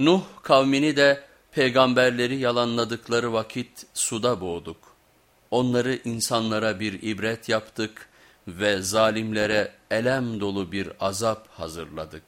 Nuh kavmini de peygamberleri yalanladıkları vakit suda boğduk. Onları insanlara bir ibret yaptık ve zalimlere elem dolu bir azap hazırladık.